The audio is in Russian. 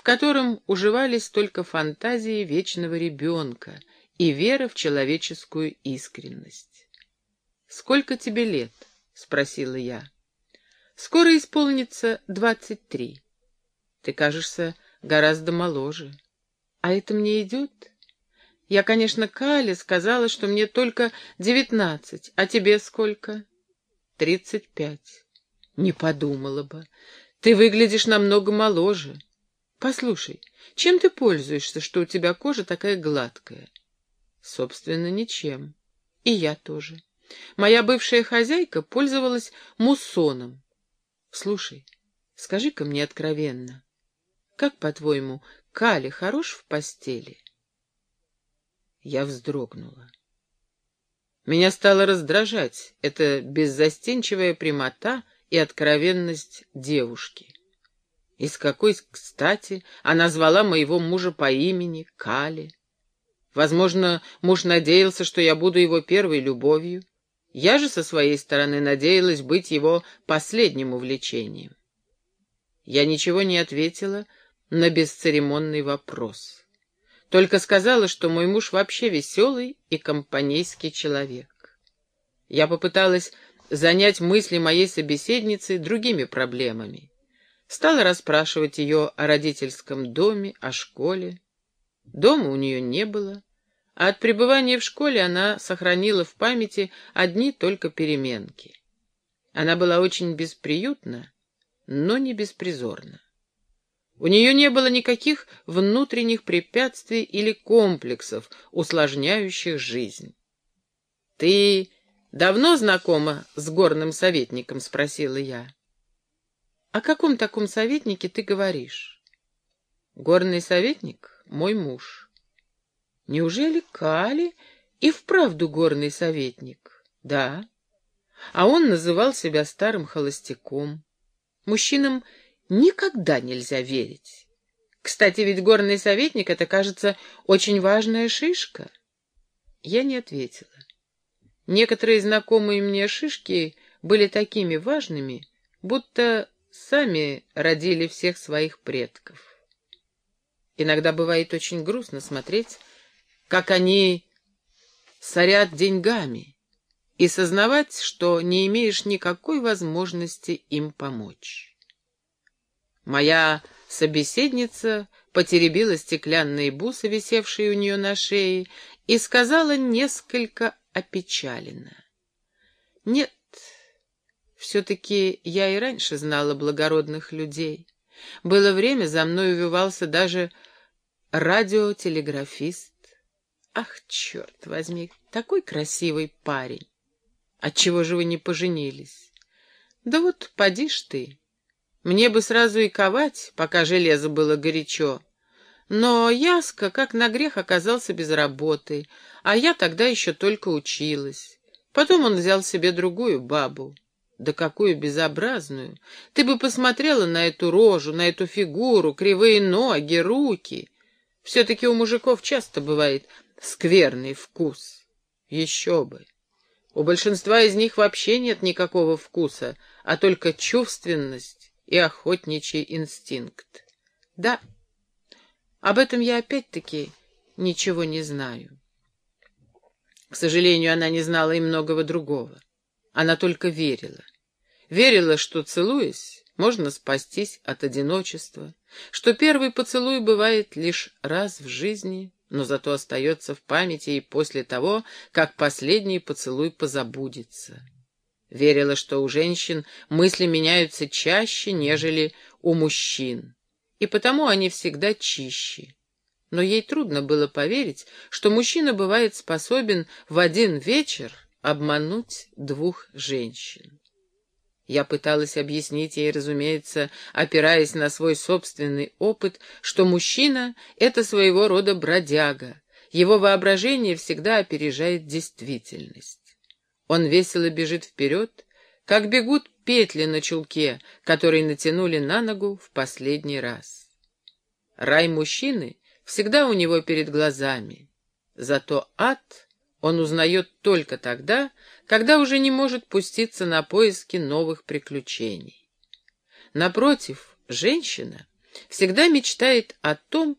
в котором уживались только фантазии вечного ребенка и вера в человеческую искренность. «Сколько тебе лет?» — спросила я. «Скоро исполнится двадцать три. Ты кажешься гораздо моложе. А это мне идет?» Я, конечно, Кале сказала, что мне только девятнадцать, а тебе сколько? Тридцать пять. Не подумала бы. Ты выглядишь намного моложе. Послушай, чем ты пользуешься, что у тебя кожа такая гладкая? Собственно, ничем. И я тоже. Моя бывшая хозяйка пользовалась муссоном. Слушай, скажи-ка мне откровенно, как, по-твоему, Кали хорош в постели? Я вздрогнула. Меня стало раздражать эта беззастенчивая прямота и откровенность девушки. И с какой кстати она звала моего мужа по имени Кали? Возможно, муж надеялся, что я буду его первой любовью. Я же со своей стороны надеялась быть его последним увлечением. Я ничего не ответила на бесцеремонный вопрос. Только сказала, что мой муж вообще веселый и компанейский человек. Я попыталась занять мысли моей собеседницы другими проблемами. Стала расспрашивать ее о родительском доме, о школе. Дома у нее не было, а от пребывания в школе она сохранила в памяти одни только переменки. Она была очень бесприютна, но не беспризорна. У нее не было никаких внутренних препятствий или комплексов, усложняющих жизнь. «Ты давно знакома с горным советником?» — спросила я. «О каком таком советнике ты говоришь?» «Горный советник — мой муж». «Неужели Кали и вправду горный советник?» «Да». А он называл себя старым холостяком. Мужчинам никогда нельзя верить. Кстати, ведь горный советник — это, кажется, очень важная шишка. Я не ответила. Некоторые знакомые мне шишки были такими важными, будто сами родили всех своих предков. Иногда бывает очень грустно смотреть, как они сорят деньгами, и сознавать, что не имеешь никакой возможности им помочь. Моя собеседница потеребила стеклянные бусы, висевшие у нее на шее, и сказала несколько опечаленно. «Нет, все-таки я и раньше знала благородных людей. Было время, за мной увивался даже радиотелеграфист. Ах, черт возьми, такой красивый парень! Отчего же вы не поженились? Да вот поди ж ты. Мне бы сразу и ковать, пока железо было горячо. Но Яска, как на грех, оказался без работы, а я тогда еще только училась. Потом он взял себе другую бабу. Да какую безобразную! Ты бы посмотрела на эту рожу, на эту фигуру, кривые ноги, руки. Все-таки у мужиков часто бывает скверный вкус. Еще бы. У большинства из них вообще нет никакого вкуса, а только чувственность и охотничий инстинкт. Да, об этом я опять-таки ничего не знаю. К сожалению, она не знала и многого другого. Она только верила. Верила, что, целуясь, можно спастись от одиночества, что первый поцелуй бывает лишь раз в жизни, но зато остается в памяти и после того, как последний поцелуй позабудется. Верила, что у женщин мысли меняются чаще, нежели у мужчин, и потому они всегда чище. Но ей трудно было поверить, что мужчина бывает способен в один вечер обмануть двух женщин. Я пыталась объяснить ей, разумеется, опираясь на свой собственный опыт, что мужчина — это своего рода бродяга, его воображение всегда опережает действительность. Он весело бежит вперед, как бегут петли на чулке, которые натянули на ногу в последний раз. Рай мужчины всегда у него перед глазами, зато ад он узнает только тогда, когда уже не может пуститься на поиски новых приключений. Напротив, женщина всегда мечтает о том,